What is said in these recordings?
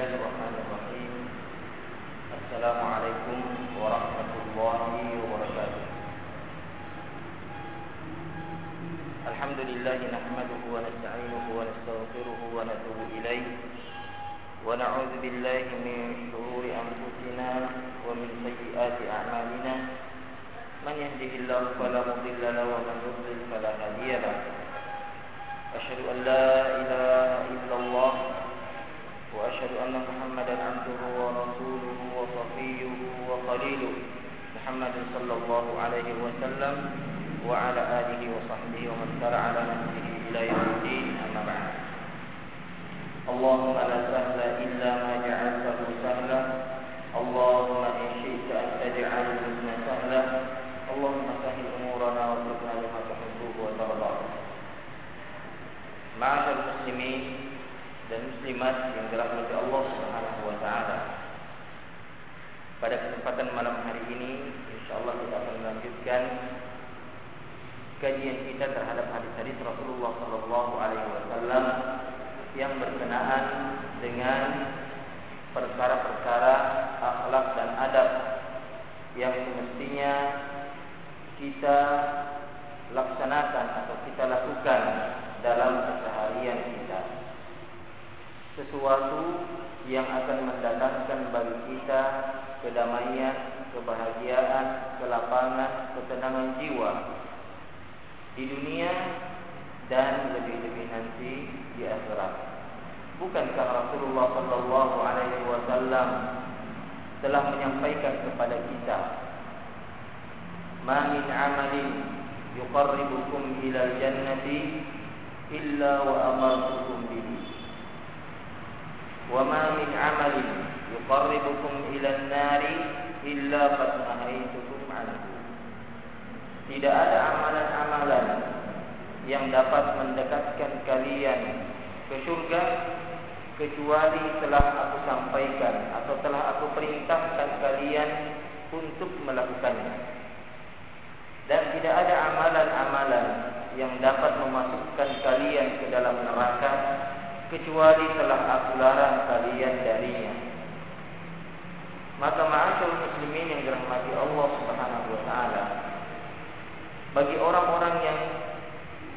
الله الرحمن الرحيم. السلام عليكم ورحمة الله وبركاته. الحمد لله نحمده ونستعينه ونستغفره ونتوب إليه. ونعوذ بالله من شرور أنفسنا ومن سيئات أعمالنا. من يهده الله فلا مضل له ومن يضلل فلا هادي له. أشهد أن لا إله إلا الله وأشهد أن محمدا عبده ورسوله وصفيه وخليله محمد صلى الله عليه وسلم وعلى آله وصحبه ومن سار على نفسه إلى يوم الدين. أما بعد اللهم لا سهل إلا ما جعلته سهلا. اللهم إن شئت أن تجعل الحزن سهلا. اللهم سهل أمورنا وارزقنا لما تحبه وترضى. Ma'asyar muslimin dan muslimat yang dirahmati Allah Subhanahu wa taala. Pada kesempatan malam hari ini insyaallah kita akan melanjutkan kajian kita terhadap hadis-hadis Rasulullah sallallahu alaihi wasallam yang berkenaan dengan perkara-perkara akhlak dan adab yang semestinya kita laksanakan atau kita lakukan dalam keseharian kita. Sesuatu yang akan mendatangkan bagi kita kedamaian, kebahagiaan, kelapangan, ketenangan jiwa di dunia dan lebih-lebih nanti di akhirat. Bukankah Rasulullah Sallallahu Alaihi Wasallam telah menyampaikan kepada kita, "Ma min amalin yuqarribukum ila jannati illa wa amartukum bihi wa ma min amalin yuqarribukum ila an-nari illa qad tidak ada amalan-amalan yang dapat mendekatkan kalian ke surga kecuali telah aku sampaikan atau telah aku perintahkan kalian untuk melakukannya. Dan tidak ada amalan-amalan yang dapat memasukkan kalian ke dalam neraka kecuali telah aku larang kalian darinya. Maka ma'asyur muslimin yang dirahmati Allah Subhanahu wa taala bagi orang-orang yang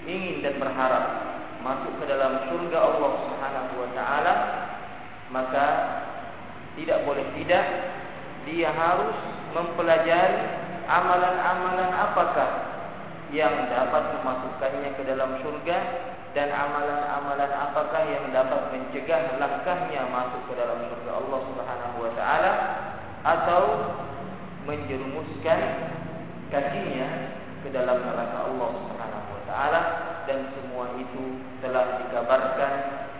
ingin dan berharap masuk ke dalam surga Allah Subhanahu wa taala maka tidak boleh tidak dia harus mempelajari amalan-amalan apakah yang dapat memasukkannya ke dalam surga dan amalan-amalan apakah yang dapat mencegah langkahnya masuk ke dalam surga Allah Subhanahu wa taala atau menjerumuskan kakinya ke dalam neraka Allah Subhanahu wa taala dan semua itu telah dikabarkan,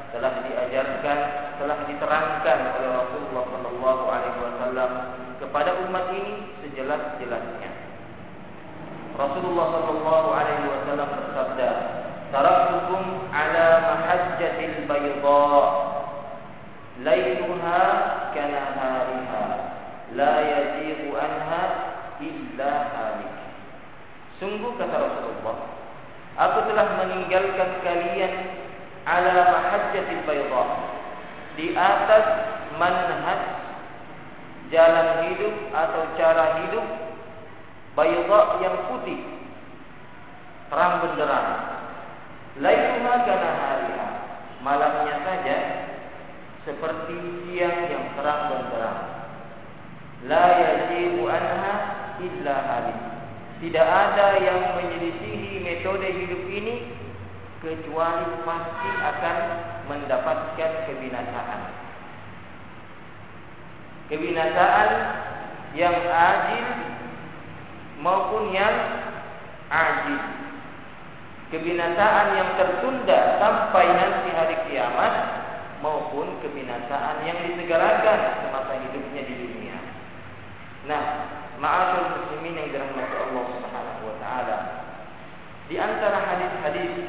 telah diajarkan, telah diterangkan oleh Rasulullah sallallahu alaihi wasallam kepada umat ini sejelas-jelasnya. Rasulullah sallallahu alaihi wasallam bersabda, "Taraktukum ala mahajjatil bayda, lailuha kanahariha, la yazighu anha illa halik." Sungguh kata Rasulullah, aku telah meninggalkan kalian ala mahajjatil bayda, di atas manhaj jalan hidup atau cara hidup bayda yang putih terang benderang lailuha kana hariha. Malamnya saja seperti siang yang terang benderang la yajibu anha illa halik tidak ada yang menyelisihi metode hidup ini kecuali pasti akan mendapatkan kebinasaan. Kebinasaan yang adil maupun yang ajil. Kebinasaan yang tertunda sampai nanti hari kiamat maupun kebinasaan yang disegerakan semasa hidupnya di dunia. Nah, ma'asyur muslimin yang dirahmati Allah Subhanahu wa taala. Di antara hadis-hadis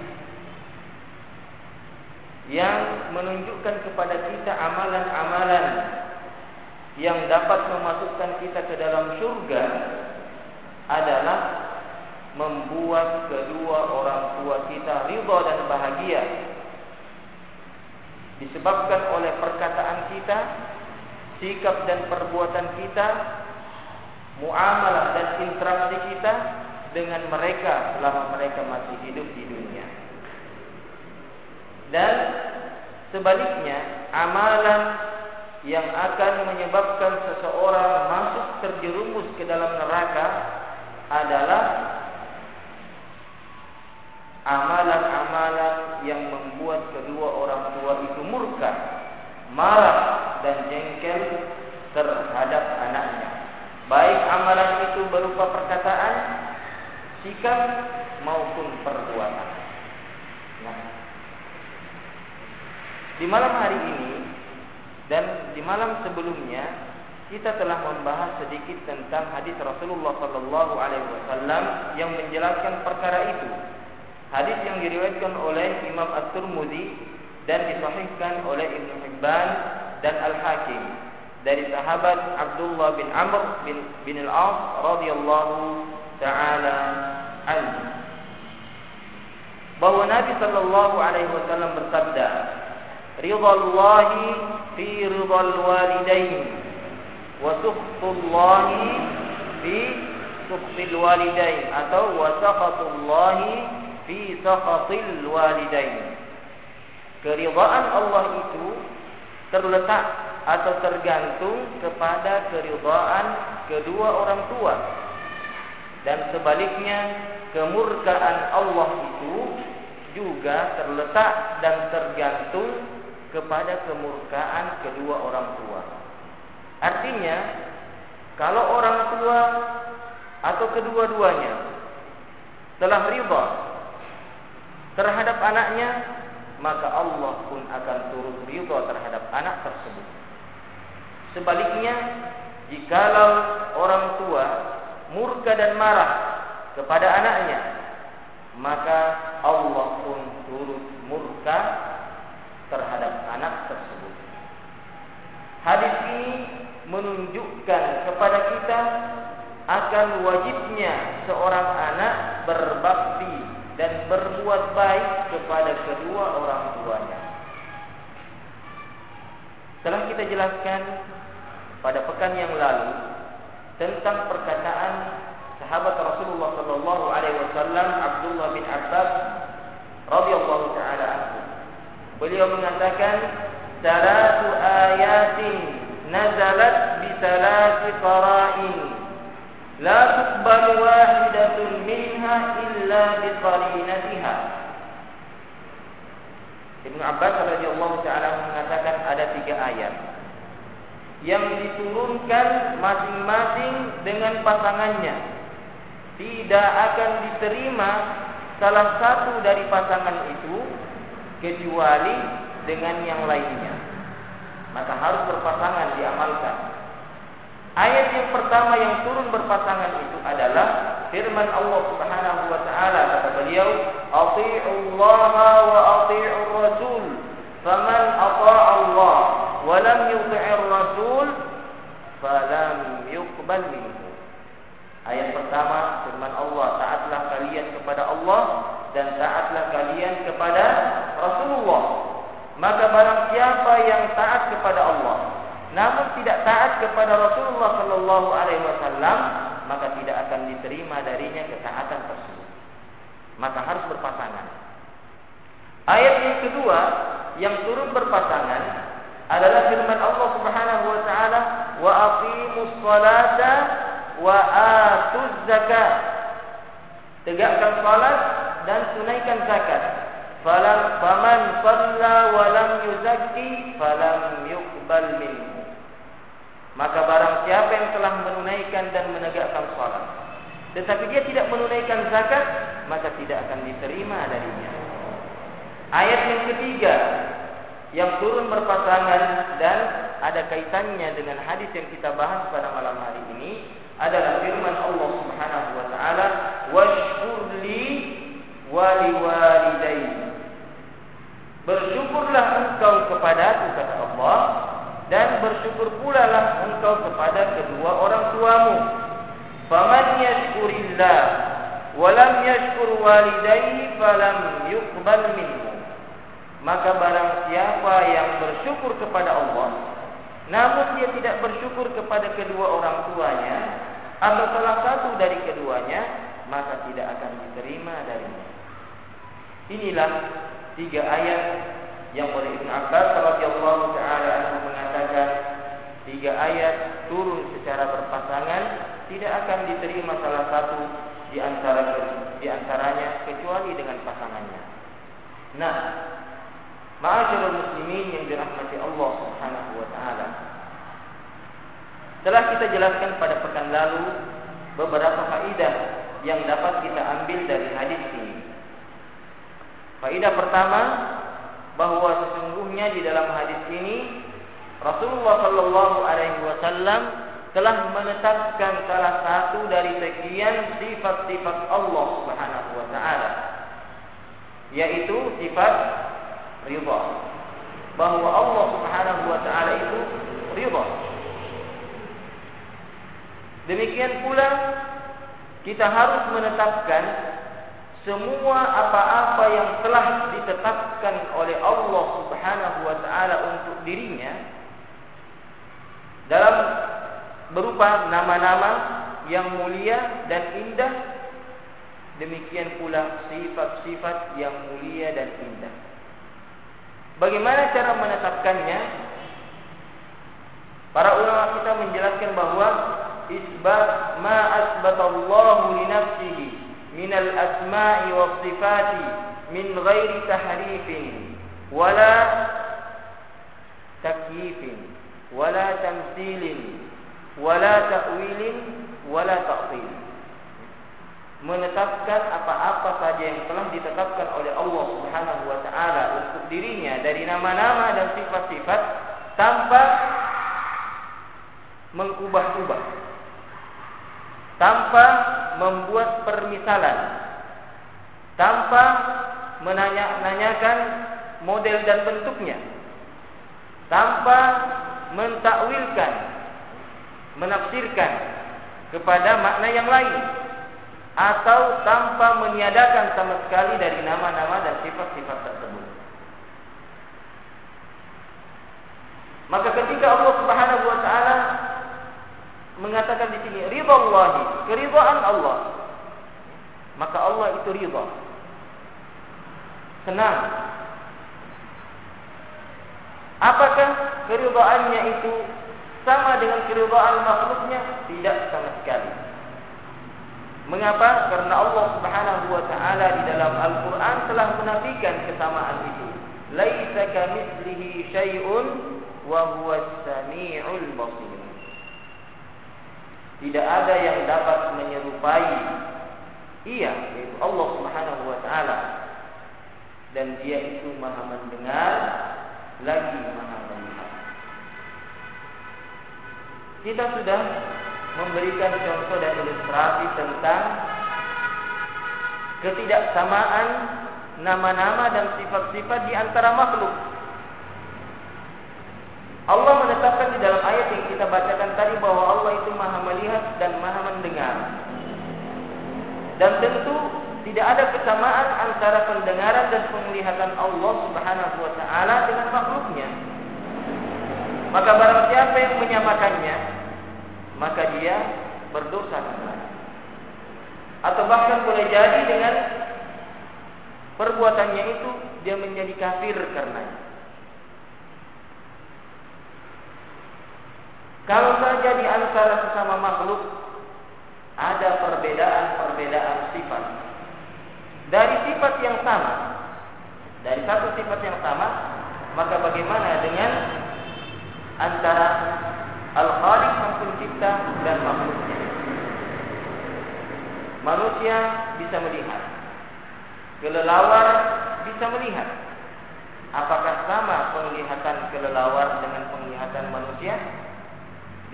yang menunjukkan kepada kita amalan-amalan yang dapat memasukkan kita ke dalam surga adalah membuat kedua orang tua kita ridha dan bahagia. Di disebabkan oleh perkataan kita, sikap dan perbuatan kita, muamalah dan interaksi kita dengan mereka selama mereka masih hidup di dunia. Dan sebaliknya, amalan yang akan menyebabkan seseorang masuk terjerumus ke dalam neraka adalah amalan-amalan yang membuat kedua orang tua itu murka, marah dan jengkel terhadap anaknya. Baik amalan itu berupa perkataan, sikap maupun perbuatan. Nah, di malam hari ini dan di malam sebelumnya kita telah membahas sedikit tentang hadis Rasulullah Sallallahu Alaihi Wasallam yang menjelaskan perkara itu Hadis yang diriwayatkan oleh Imam At-Tirmidzi dan disahihkan oleh Ibnu Hibban dan Al-Hakim dari sahabat Abdullah bin Amr bin, bin Al-As radhiyallahu taala anhu. Bahwa Nabi sallallahu alaihi wasallam bersabda Ridallahi fi ridal walidain wa sukhtullahi fi sukhtil walidain atau wa sakhatullahi fi sakhatil walidain. Keridhaan Allah itu terletak atau tergantung kepada keridhaan kedua orang tua. Dan sebaliknya kemurkaan Allah itu juga terletak dan tergantung kepada kemurkaan kedua orang tua. Artinya, kalau orang tua atau kedua-duanya telah riba terhadap anaknya, maka Allah pun akan turut ridha terhadap anak tersebut. Sebaliknya, jikalau orang tua murka dan marah kepada anaknya, maka Allah pun turut murka terhadap anak tersebut. Hadis ini menunjukkan kepada kita akan wajibnya seorang anak berbakti dan berbuat baik kepada kedua orang tuanya. Telah kita jelaskan pada pekan yang lalu tentang perkataan sahabat Rasulullah sallallahu alaihi wasallam Abdullah bin Abbas radhiyallahu taala anhu. Beliau mengatakan salatu ayatin nazalat bi salati qara'in لا tuqbalu واحدة منها إلا biqarinatiha. Ibnu Abbas radhiyallahu taala mengatakan ada tiga ayat yang diturunkan masing-masing dengan pasangannya. Tidak akan diterima salah satu dari pasangan itu kecuali dengan yang lainnya. Maka harus berpasangan diamalkan. Ayat pertama yang turun berpasangan itu adalah firman Allah Subhanahu wa taala kata beliau, "Athi'ullaha wa athi'ur rasul." Faman ata'a Allah wa lam yuti'ir rasul falam yuqbal minhu. Ayat pertama firman Allah, taatlah kalian kepada Allah dan taatlah kalian kepada Rasulullah. Maka barang siapa yang taat kepada Allah namun tidak taat kepada Rasulullah Shallallahu Alaihi Wasallam maka tidak akan diterima darinya ketaatan tersebut. Maka harus berpasangan. Ayat yang kedua yang turun berpasangan adalah firman Allah Subhanahu wa taala wa aqimus salata wa atuz zakat. Tegakkan salat dan tunaikan zakat. Falam faman shalla wa lam falam yuqbal minhu. Maka barang siapa yang telah menunaikan dan menegakkan sholat Tetapi dia tidak menunaikan zakat Maka tidak akan diterima darinya. Ayat yang ketiga Yang turun berpasangan Dan ada kaitannya dengan hadis yang kita bahas pada malam hari ini Adalah firman Allah subhanahu wa ta'ala Washkurli wali walidain Bersyukurlah engkau kepadaku kata Allah dan bersyukur pula lah engkau kepada kedua orang tuamu. Faman yashkurillah wa lam yashkur walidayhi falam yuqbal minhu. maka barang siapa yang bersyukur kepada Allah namun dia tidak bersyukur kepada kedua orang tuanya atau salah satu dari keduanya maka tidak akan diterima darinya inilah tiga ayat yang oleh Ibn Abbas radhiyallahu taala anhu mengatakan tiga ayat turun secara berpasangan tidak akan diterima salah satu di antara di antaranya kecuali dengan pasangannya. Nah, ma'asyiral muslimin yang dirahmati Allah Subhanahu wa taala. Telah kita jelaskan pada pekan lalu beberapa faidah yang dapat kita ambil dari hadis ini. Faidah pertama bahwa sesungguhnya di dalam hadis ini Rasulullah Shallallahu Alaihi Wasallam telah menetapkan salah satu dari sekian sifat-sifat Allah Subhanahu Wa Taala, yaitu sifat ridha. Bahwa Allah Subhanahu Wa Taala itu ridha. Demikian pula kita harus menetapkan semua apa-apa yang telah ditetapkan oleh Allah Subhanahu wa taala untuk dirinya dalam berupa nama-nama yang mulia dan indah. Demikian pula sifat-sifat yang mulia dan indah. Bagaimana cara menetapkannya? Para ulama kita menjelaskan bahwa isbat ma asbatallahu li nafsihi min al asma'i was sifati min ghairi tahrifin wala takyifin wala tamtsilin wala ta'wilin wala ta'til. Menetapkan apa-apa saja yang telah ditetapkan oleh Allah Subhanahu wa taala untuk dirinya dari nama-nama dan sifat-sifat tanpa mengubah-ubah. Tanpa membuat permisalan. Tanpa menanyakan menanya model dan bentuknya. Tanpa mentakwilkan, menafsirkan kepada makna yang lain, atau tanpa meniadakan sama sekali dari nama-nama dan sifat-sifat tersebut. Maka ketika Allah Subhanahu wa taala mengatakan di sini ridhallahi, keridhaan Allah. Maka Allah itu ridha. Senang. Apakah keridhaannya itu sama dengan keridhaan makhluknya? Tidak sama sekali. Mengapa? Karena Allah Subhanahu wa taala di dalam Al-Qur'an telah menafikan kesamaan itu. Laisa kamitslihi syai'un wa huwas samiul basir. Tidak ada yang dapat menyerupai Ia yaitu Allah Subhanahu wa taala. Dan dia itu Maha mendengar lagi Maha melihat. Kita sudah memberikan contoh dan ilustrasi tentang ketidaksamaan nama-nama dan sifat-sifat di antara makhluk. Allah menetapkan di dalam ayat yang kita bacakan tadi bahwa Allah itu maha melihat dan maha mendengar. Dan tentu tidak ada kesamaan antara pendengaran dan penglihatan Allah Subhanahu wa taala dengan makhluknya. Maka barang siapa yang menyamakannya, maka dia berdosa Atau bahkan boleh jadi dengan perbuatannya itu dia menjadi kafir karenanya. Kalau saja di antara sesama makhluk ada perbedaan-perbedaan sifat. Dari sifat yang sama, dari satu sifat yang sama, maka bagaimana dengan antara Al-Khaliq sang pencipta dan makhluknya? Manusia bisa melihat. Kelelawar bisa melihat. Apakah sama penglihatan kelelawar dengan penglihatan manusia?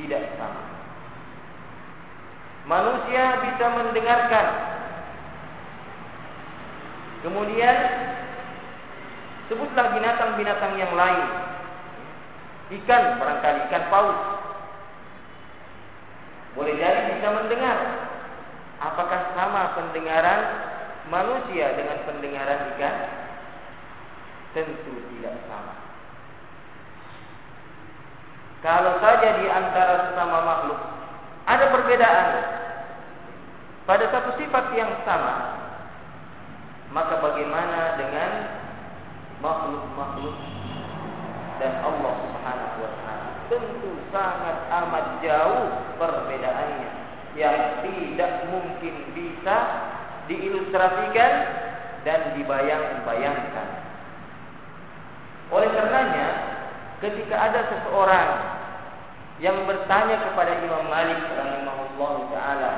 tidak sama. Manusia bisa mendengarkan. Kemudian sebutlah binatang-binatang yang lain. Ikan barangkali ikan paus. Boleh jadi bisa mendengar. Apakah sama pendengaran manusia dengan pendengaran ikan? Tentu tidak sama. Kalau saja di antara sesama makhluk ada perbedaan pada satu sifat yang sama, maka bagaimana dengan makhluk-makhluk dan Allah Subhanahu wa taala? Tentu sangat amat jauh perbedaannya yang tidak mungkin bisa diilustrasikan dan dibayang-bayangkan. Oleh karenanya, ketika ada seseorang yang bertanya kepada Imam Malik rahimahullah taala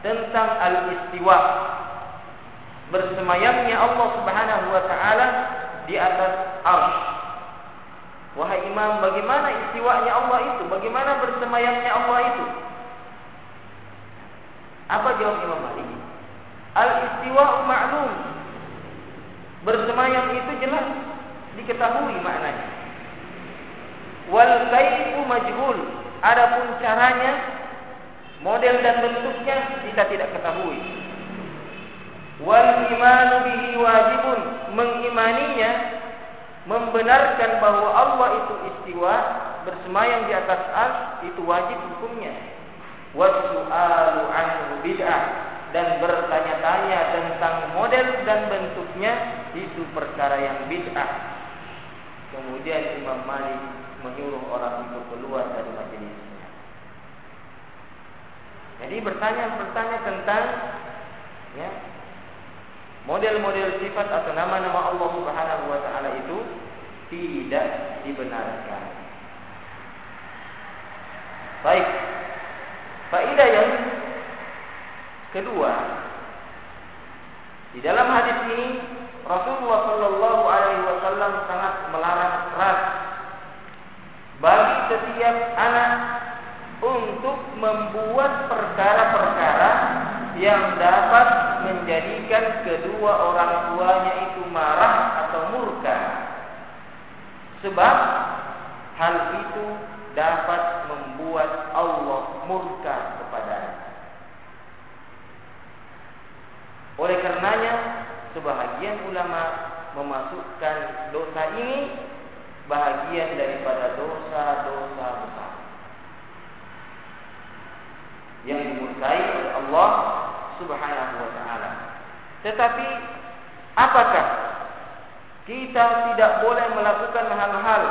tentang al-istiwa bersemayamnya Allah Subhanahu wa taala di atas arsy. Wahai Imam, bagaimana istiwanya Allah itu? Bagaimana bersemayamnya Allah itu? Apa jawab Imam Malik? Al-istiwa ma'lum. Bersemayam itu jelas diketahui maknanya. Wal kaifu majhul. Adapun caranya, model dan bentuknya kita tidak ketahui. Wal iman bihi wajibun. Mengimaninya membenarkan bahwa Allah itu istiwa bersemayam di atas as itu wajib hukumnya. Wasu'alu anhu bid'ah dan bertanya-tanya tentang model dan bentuknya itu perkara yang bid'ah. Kemudian Imam Malik menyuruh orang itu keluar dari majelisnya. Jadi bertanya-bertanya tentang ya, model-model sifat atau nama-nama Allah Subhanahu wa taala itu tidak dibenarkan. Baik. Faedah yang kedua di dalam hadis ini Rasulullah Shallallahu Alaihi Wasallam sangat melarang keras bagi setiap anak untuk membuat perkara-perkara yang dapat menjadikan kedua orang tuanya itu marah atau murka. Sebab hal itu dapat membuat Allah murka kepadanya. Oleh karenanya sebahagian ulama memasukkan dosa ini bahagian daripada dosa-dosa besar yang dimurkai oleh Allah Subhanahu wa taala. Tetapi apakah kita tidak boleh melakukan hal-hal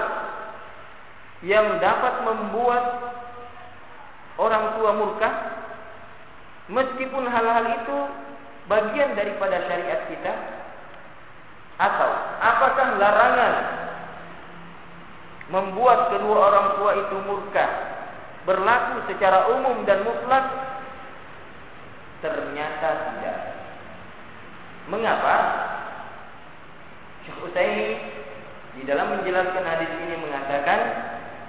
yang dapat membuat orang tua murka meskipun hal-hal itu bagian daripada syariat kita? Atau apakah larangan membuat kedua orang tua itu murka berlaku secara umum dan mutlak? Ternyata tidak. Mengapa? Syekh Utsaimin di dalam menjelaskan hadis ini mengatakan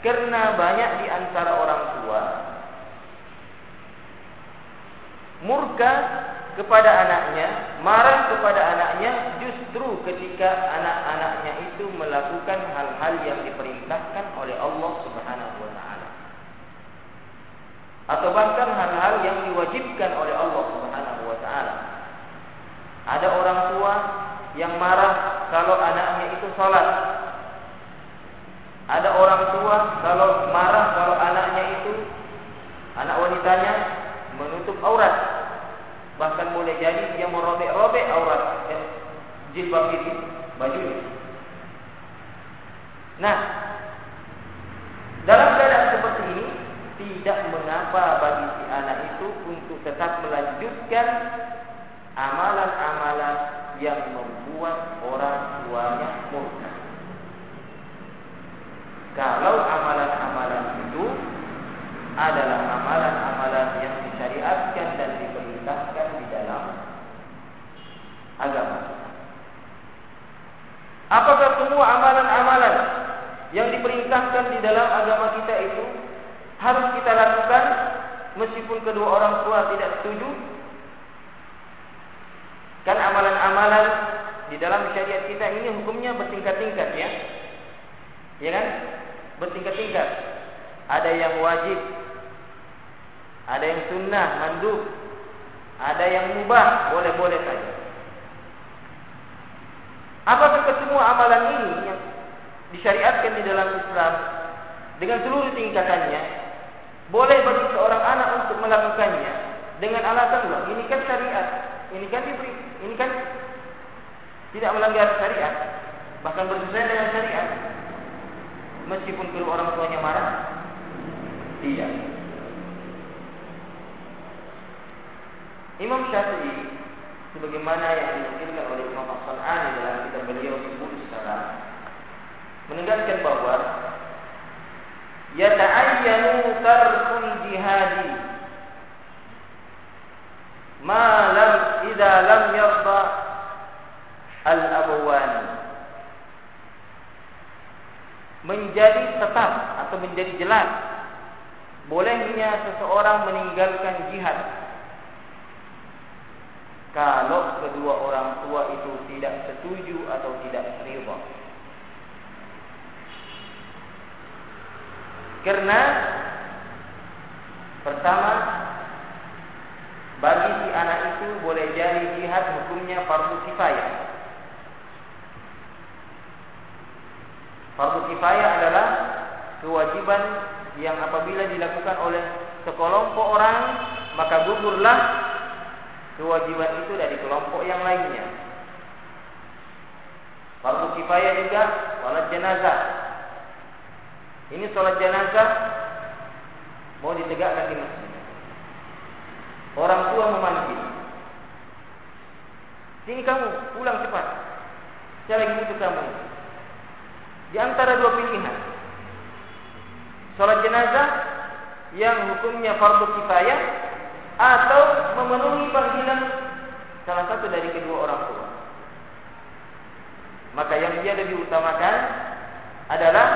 karena banyak di antara orang tua murka kepada anaknya, marah kepada anaknya justru ketika anak-anaknya itu melakukan hal-hal yang diperintahkan oleh Allah Subhanahu. Atau bahkan hal-hal yang diwajibkan oleh Allah Subhanahu wa taala. Ada orang tua yang marah kalau anaknya itu salat. Ada orang tua kalau marah kalau anaknya itu anak wanitanya menutup aurat Bahkan boleh jadi dia merobek-robek aurat eh, jilbab itu, baju. Nah, dalam keadaan seperti ini tidak mengapa bagi si anak itu untuk tetap melanjutkan amalan-amalan yang membuat orang tuanya murka. Kalau amalan-amalan itu adalah amalan-amalan yang disyariatkan dan diperintahkan di dalam agama. Apakah semua amalan-amalan yang diperintahkan di dalam agama kita itu harus kita lakukan meskipun kedua orang tua tidak setuju? Kan amalan-amalan di dalam syariat kita ini hukumnya bertingkat-tingkat ya. Ya kan? Bertingkat-tingkat. Ada yang wajib, ada yang sunnah, mandub. Ada yang mubah, boleh-boleh saja. Apakah semua amalan ini yang disyariatkan di dalam Islam dengan seluruh tingkatannya boleh bagi seorang anak untuk melakukannya dengan alasan loh ini kan syariat, ini kan diberi, ini kan tidak melanggar syariat, bahkan bersesuaian dengan syariat. Meskipun kedua orang tuanya marah, tidak. Imam Syafi'i sebagaimana yang dinukilkan oleh Imam As-San'ani dalam kitab beliau Subul Salam menegaskan bahwa yata'ayyanu tarkul jihadi. Ma lam idza lam yarda al abawani menjadi tetap atau menjadi jelas bolehnya seseorang meninggalkan jihad kalau kedua orang tua itu tidak setuju atau tidak ridha. Karena pertama bagi si anak itu boleh jadi jihad hukumnya fardu kifayah. Fardu kifayah adalah kewajiban yang apabila dilakukan oleh sekelompok orang maka gugurlah kewajiban itu dari kelompok yang lainnya. Fardu kifayah juga salat jenazah. Ini salat jenazah mau ditegakkan di masjid. Orang tua memanggil. Sini kamu, pulang cepat. Saya lagi butuh kamu. Di antara dua pilihan. Salat jenazah yang hukumnya fardu kifayah atau memenuhi panggilan salah satu dari kedua orang tua. Maka yang dia lebih utamakan adalah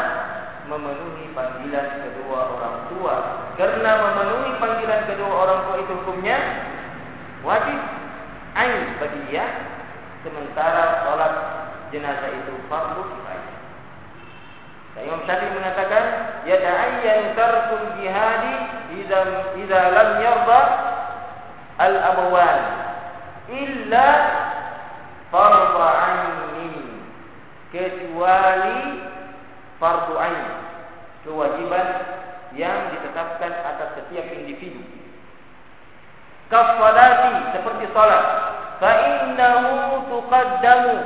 memenuhi panggilan kedua orang tua. Karena memenuhi panggilan kedua orang tua itu hukumnya wajib ain bagi dia, sementara sholat jenazah itu fardu kifayah. Imam Syafi'i mengatakan ya ta'ayyan tarkul jihadi idza idza lam yarda al abawan illa fardhu ainin kecuali fardu ain kewajiban yang ditetapkan atas setiap individu. Kafalati seperti salat. Fa innahu tuqaddamu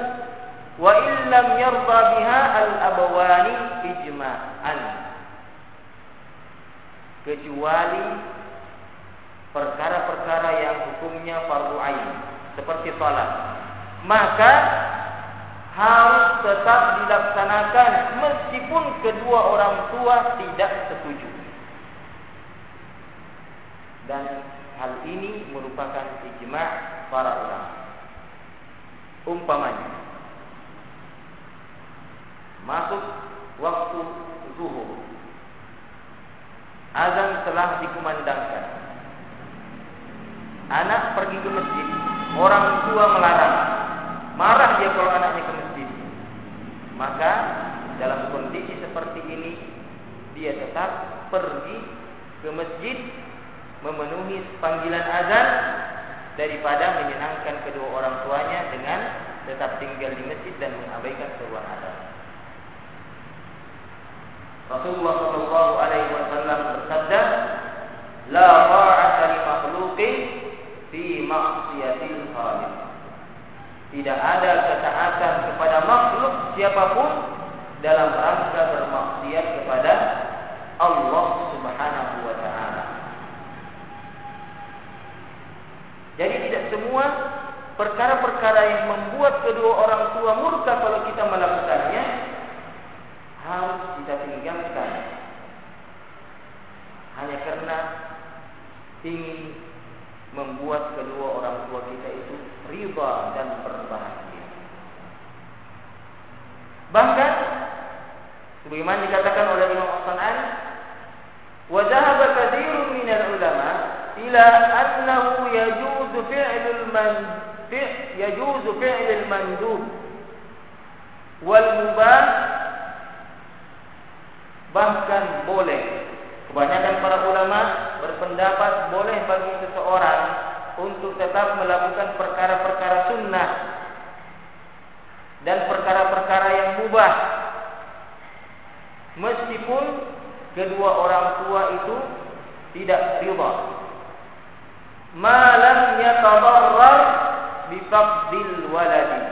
wa illam yarda biha al abawani ijma'an. Kecuali perkara-perkara yang hukumnya fardu ain seperti salat. Maka harus tetap dilaksanakan meskipun kedua orang tua tidak setuju dan hal ini merupakan ijma' para ulama umpamanya masuk waktu zuhur azan telah dikumandangkan Anak pergi ke masjid, orang tua melarang. Marah dia kalau anaknya ke masjid. Maka dalam kondisi seperti ini dia tetap pergi ke masjid memenuhi panggilan azan daripada menyenangkan kedua orang tuanya dengan tetap tinggal di masjid dan mengabaikan seruan azan. Rasulullah Shallallahu Alaihi Wasallam bersabda, "La Tidak ada ketaatan kepada makhluk siapa pun dalam rangka bermaksiat kepada Allah Subhanahu wa taala. Jadi tidak semua perkara-perkara yang membuat kedua orang tua murka kalau kita melakukannya harus kita tinggalkan. Hanya karena ingin membuat kedua orang tua kita itu riba dan berbahagia. Bahkan sebagaimana dikatakan oleh Imam As-San'ani, wa dhahaba katsirun min al-ulama ila annahu yajuzu fi'lul man yajuzu fi'lul mandub wal mubah bahkan boleh Kebanyakan para ulama berpendapat boleh untuk tetap melakukan perkara-perkara sunnah dan perkara-perkara yang mubah. Meskipun kedua orang tua itu tidak ridha. Malam yatadarrar bifaqdil waladi.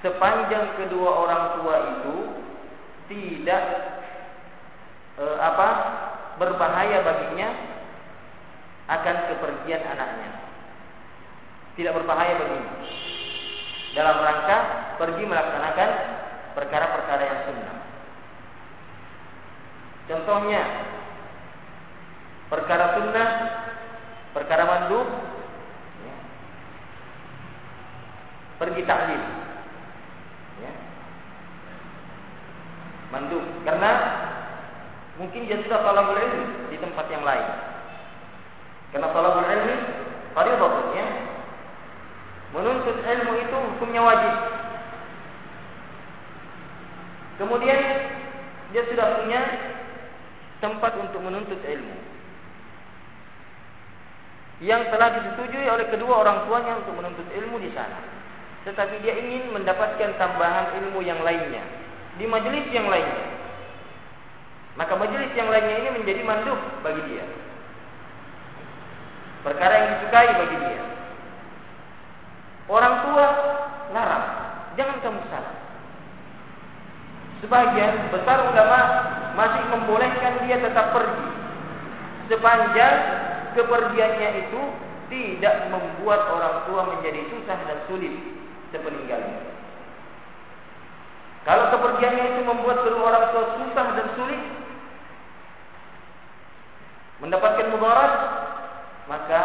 Sepanjang kedua orang tua itu tidak eh, apa berbahaya baginya akan kepergian anaknya. Tidak berbahaya baginya. Dalam rangka pergi melaksanakan perkara-perkara yang sunnah. Contohnya perkara sunnah, perkara mandub, ya. pergi taklim, ya. mandub. Karena mungkin dia sudah talabul ilmi di tempat yang lain. Karena talabul ilmi fardhu ya. Menuntut ilmu itu hukumnya wajib. Kemudian dia sudah punya tempat untuk menuntut ilmu yang telah disetujui oleh kedua orang tuanya untuk menuntut ilmu di sana. Tetapi dia ingin mendapatkan tambahan ilmu yang lainnya di majelis yang lainnya. Maka majelis yang lainnya ini menjadi mandub bagi dia. Perkara yang disukai bagi dia. Orang tua larang, jangan kamu salah. Sebagian besar ulama masih membolehkan dia tetap pergi sepanjang kepergiannya itu tidak membuat orang tua menjadi susah dan sulit sepeninggalnya. Kalau kepergiannya itu membuat kedua orang tua susah dan sulit mendapatkan mudarat, maka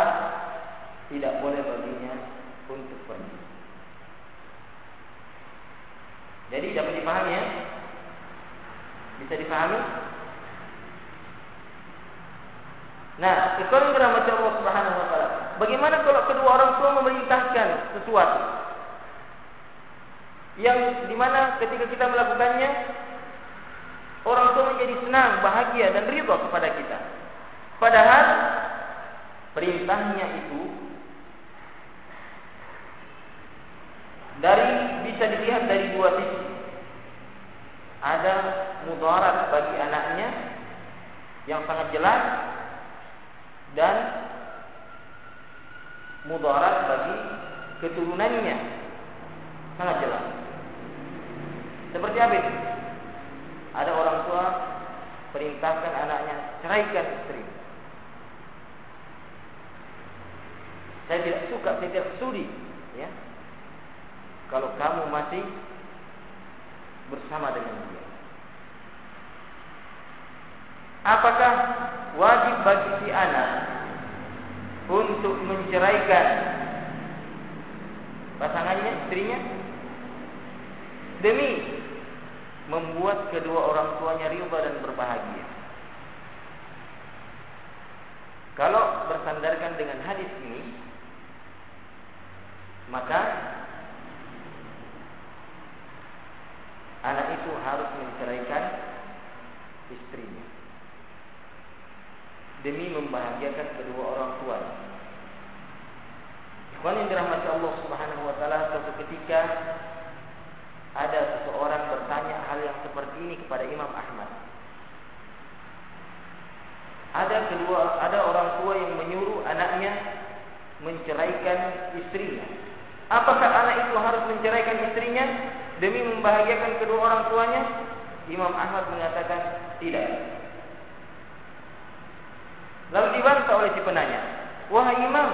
tidak boleh baginya untuk pergi. Jadi dapat dipahami ya? Bisa dipahami? Nah, ikhwan dirahmati Allah Subhanahu wa taala. Bagaimana kalau kedua orang tua memerintahkan sesuatu yang di mana ketika kita melakukannya orang tua menjadi senang, bahagia dan ridho kepada kita. Padahal perintahnya itu dari bisa dilihat dari dua sisi ada mudarat bagi anaknya yang sangat jelas dan mudarat bagi keturunannya sangat jelas. Seperti apa itu? Ada orang tua perintahkan anaknya ceraikan istri. Saya tidak suka, saya tidak sudi, ya. Kalau kamu masih bersama dengan dia. Apakah wajib bagi si anak untuk menceraikan pasangannya, istrinya? Demi membuat kedua orang tuanya riba dan berbahagia. Kalau bersandarkan dengan hadis ini, maka anak itu harus menceraikan istrinya demi membahagiakan kedua orang tua. Ikhwan yang dirahmati Allah Subhanahu wa taala suatu ketika ada seseorang bertanya hal yang seperti ini kepada Imam Ahmad. Ada kedua ada orang tua yang menyuruh anaknya menceraikan istrinya. Apakah anak itu harus menceraikan istrinya demi membahagiakan kedua orang tuanya? Imam Ahmad mengatakan tidak. Lalu dibantah oleh si penanya, "Wahai Imam,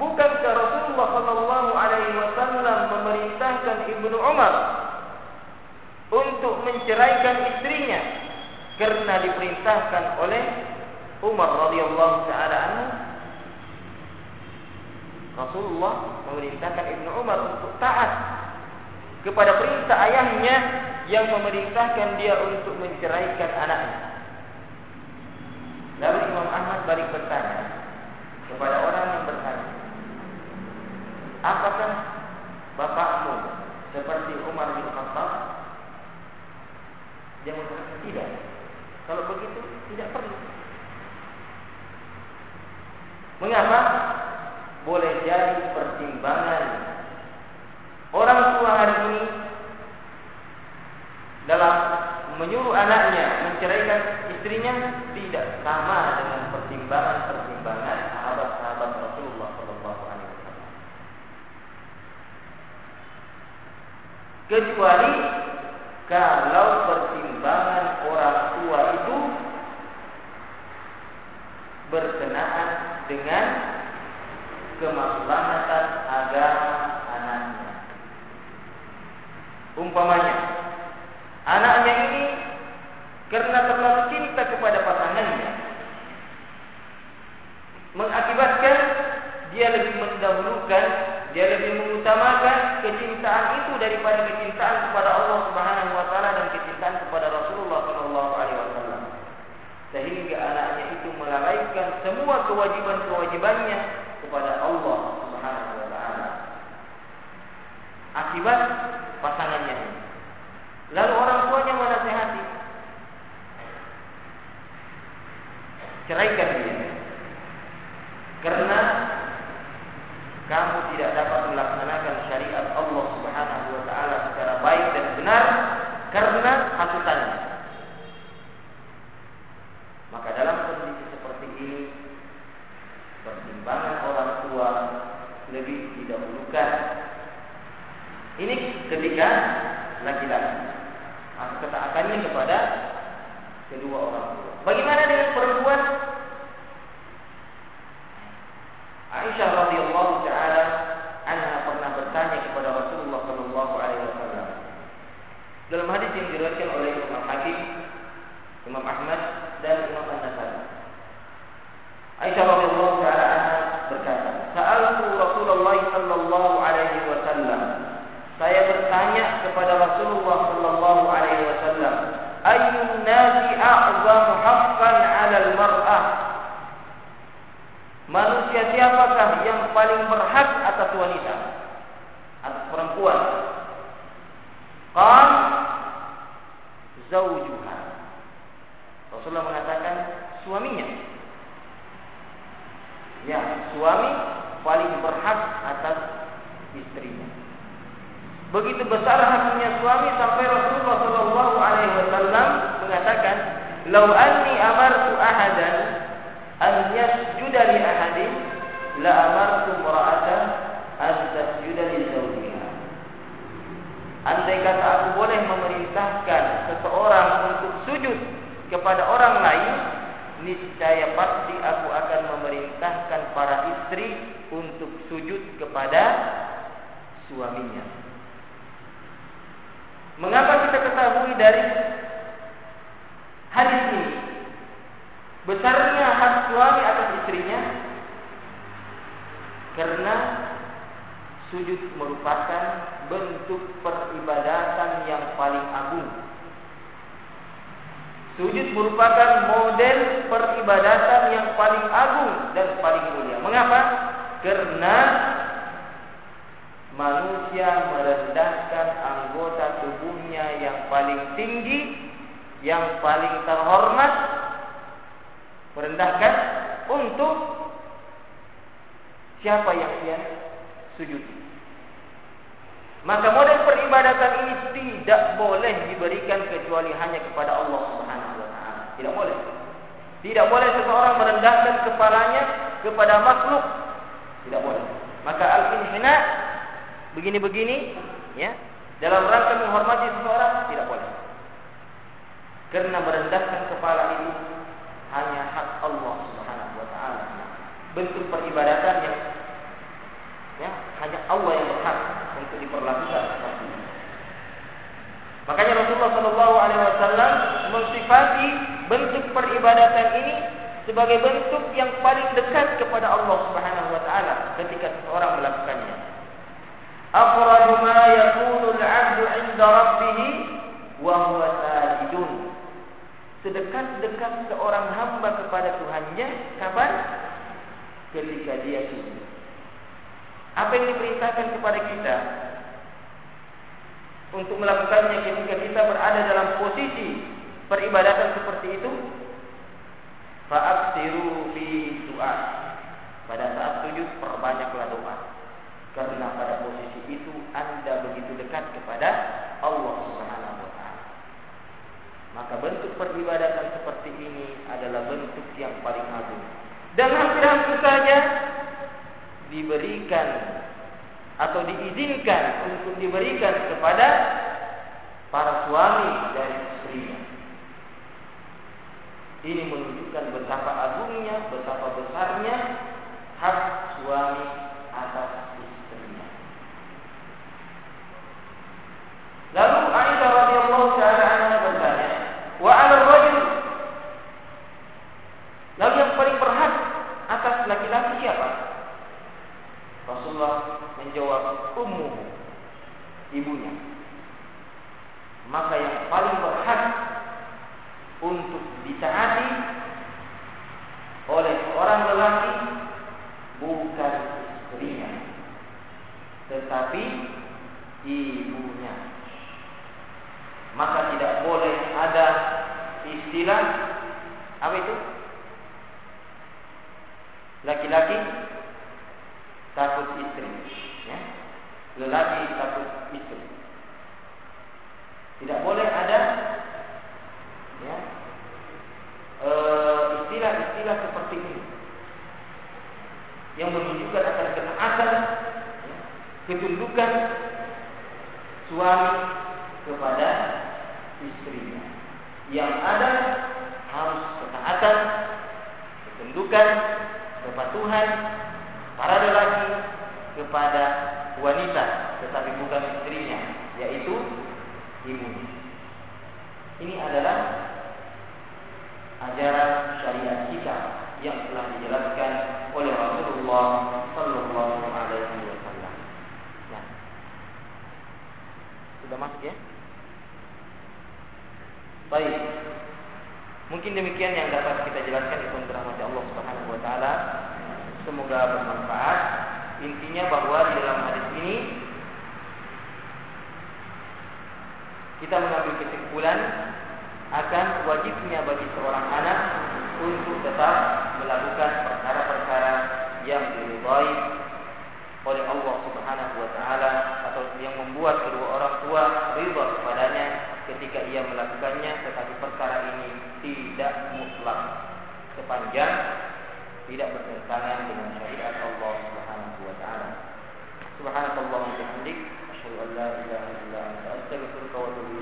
bukankah Rasulullah sallallahu alaihi wasallam memerintahkan Ibnu Umar untuk menceraikan istrinya karena diperintahkan oleh Umar radhiyallahu taala anhu?" Rasulullah memerintahkan Ibnu Umar untuk taat kepada perintah ayahnya yang memerintahkan dia untuk menceraikan anaknya. Lalu Imam Ahmad balik bertanya kepada orang yang bertanya, apakah bapakmu seperti Umar bin Khattab? Dia mengatakan tidak. Kalau begitu tidak perlu. Mengapa? Boleh jadi pertimbangan Orang tua hari ini dalam menyuruh anaknya menceraikan istrinya tidak sama dengan pertimbangan-pertimbangan sahabat-sahabat Rasulullah Shallallahu Alaihi Wasallam. Kecuali kalau pertimbangan orang tua itu berkenaan dengan kemaslahatan agama anaknya. Umpamanya, anaknya ini karena terlalu cinta kepada pasangannya, mengakibatkan dia lebih mendahulukan, dia lebih mengutamakan kecintaan itu daripada kecintaan kepada Allah Subhanahu wa taala dan kecintaan kepada Rasulullah sallallahu alaihi wasallam. Sehingga anaknya itu melalaikan semua kewajiban-kewajibannya kepada Allah Subhanahu wa taala. Akibat pasangannya ini. Lalu orang tuanya menasehati. Ceraikan dia. Karena kamu tidak dapat melaksanakan syariat Allah Subhanahu wa taala secara baik dan benar karena hasutannya. Maka dalam kondisi seperti ini pertimbangan orang tua lebih didahulukan. Ini ketika laki-laki ketaatannya kepada kedua orang tua. Bagaimana dengan perempuan? Aisyah radhiyallahu taala anha pernah bertanya kepada Rasulullah sallallahu alaihi wasallam. Dalam hadis yang diriwayatkan oleh Imam Hakim, Imam Ahmad dan Imam An-Nasai. Aisyah radhiyallahu taala anha berkata, "Sa'altu Rasulullah sallallahu alaihi wasallam." Saya bertanya kepada Rasulullah sallallahu alaihi wasallam, "Ayyun nasi a'zamu haqqan 'ala al-mar'ah?" Manusia siapakah yang paling berhak atas wanita? Atas perempuan? Qal zaujuha. Rasulullah mengatakan suaminya. Ya, suami paling berhak atas istrinya. Begitu besar haknya suami sampai Rasulullah Shallallahu Alaihi Wasallam mengatakan, "Lau anni amartu ahadan an yasjuda li ahadin, la amartu mura'atan an tasjuda li zawjiha." Andai kata aku boleh memerintahkan seseorang untuk sujud kepada orang lain, niscaya pasti aku akan memerintahkan para istri untuk sujud kepada suaminya. Mengapa kita ketahui dari hadis ini besarnya hak suami atas istrinya? Karena sujud merupakan bentuk peribadatan yang paling agung Sujud merupakan model peribadatan yang paling agung dan paling mulia. Mengapa? Karena manusia yang paling tinggi, yang paling terhormat, merendahkan untuk siapa yang dia sujud. Maka model peribadatan ini tidak boleh diberikan kecuali hanya kepada Allah Subhanahu wa taala. Tidak boleh. Tidak boleh seseorang merendahkan kepalanya kepada makhluk. Tidak boleh. Maka al-inhina begini-begini ya, dalam rangka menghormati seseorang tidak boleh. Karena merendahkan kepala itu hanya hak Allah Subhanahu wa taala. Bentuk peribadatan yang ya, hanya Allah yang berhak untuk diperlakukan seperti ini. Makanya Rasulullah Shallallahu Alaihi Wasallam mensifati bentuk peribadatan ini sebagai bentuk yang paling dekat kepada Allah Subhanahu Wa Taala ketika seseorang melakukannya. Ma yakunu al-'abdu 'inda rabbih wa huwa sajidun. Sedekat-dekat seorang hamba kepada Tuhannya kapan? Ketika dia sujud. Apa yang diperintahkan kepada kita untuk melakukannya ketika kita berada dalam posisi peribadatan seperti itu? Fa'absiru fi doa. Pada saat sujud perbanyaklah doa. Karena pada posisi itu Anda begitu dekat kepada Allah Subhanahu wa taala. Maka bentuk peribadatan seperti ini adalah bentuk yang paling agung. Dan hampir-hampir saja diberikan atau diizinkan untuk diberikan kepada para suami dari istrinya. Ini menunjukkan betapa agungnya, betapa besarnya hak suami atas istrinya. Lalu Aisyah radhiyallahu taala anha bertanya, "Wa 'ala rajul?" Lalu yang paling berhak atas laki-laki siapa? Rasulullah menjawab, "Ummu." Ibunya. Maka yang paling berhak untuk ditaati oleh orang lelaki bukan istrinya tetapi ibunya maka tidak boleh ada istilah apa itu laki-laki takut istri ya lelaki takut istri tidak boleh ada ya eh, istilah-istilah seperti ini yang menunjukkan akan ketaatan, ya, ketundukan suami kepada istrinya. Yang ada harus ketaatan, ketundukan, kepatuhan para lelaki kepada wanita, tetapi bukan istrinya, yaitu ibunya. Ini adalah ajaran syariat kita yang telah dijelaskan oleh Rasulullah Sallallahu Alaihi Wasallam. Ya. Sudah masuk ya? Baik. Mungkin demikian yang dapat kita jelaskan itu rahmat Allah Subhanahu Wa Taala. Semoga bermanfaat. Intinya bahwa di dalam hadis ini kita mengambil kesimpulan akan wajibnya bagi seorang anak untuk tetap melakukan perkara-perkara yang diridhai oleh Allah Subhanahu wa taala atau yang membuat kedua orang tua ridha kepadanya ketika ia melakukannya tetapi perkara ini tidak mutlak sepanjang tidak bertentangan dengan syariat Allah Subhanahu wa taala. Subhanallah wa bihamdik asyhadu an la ilaha illa anta astaghfiruka wa atubu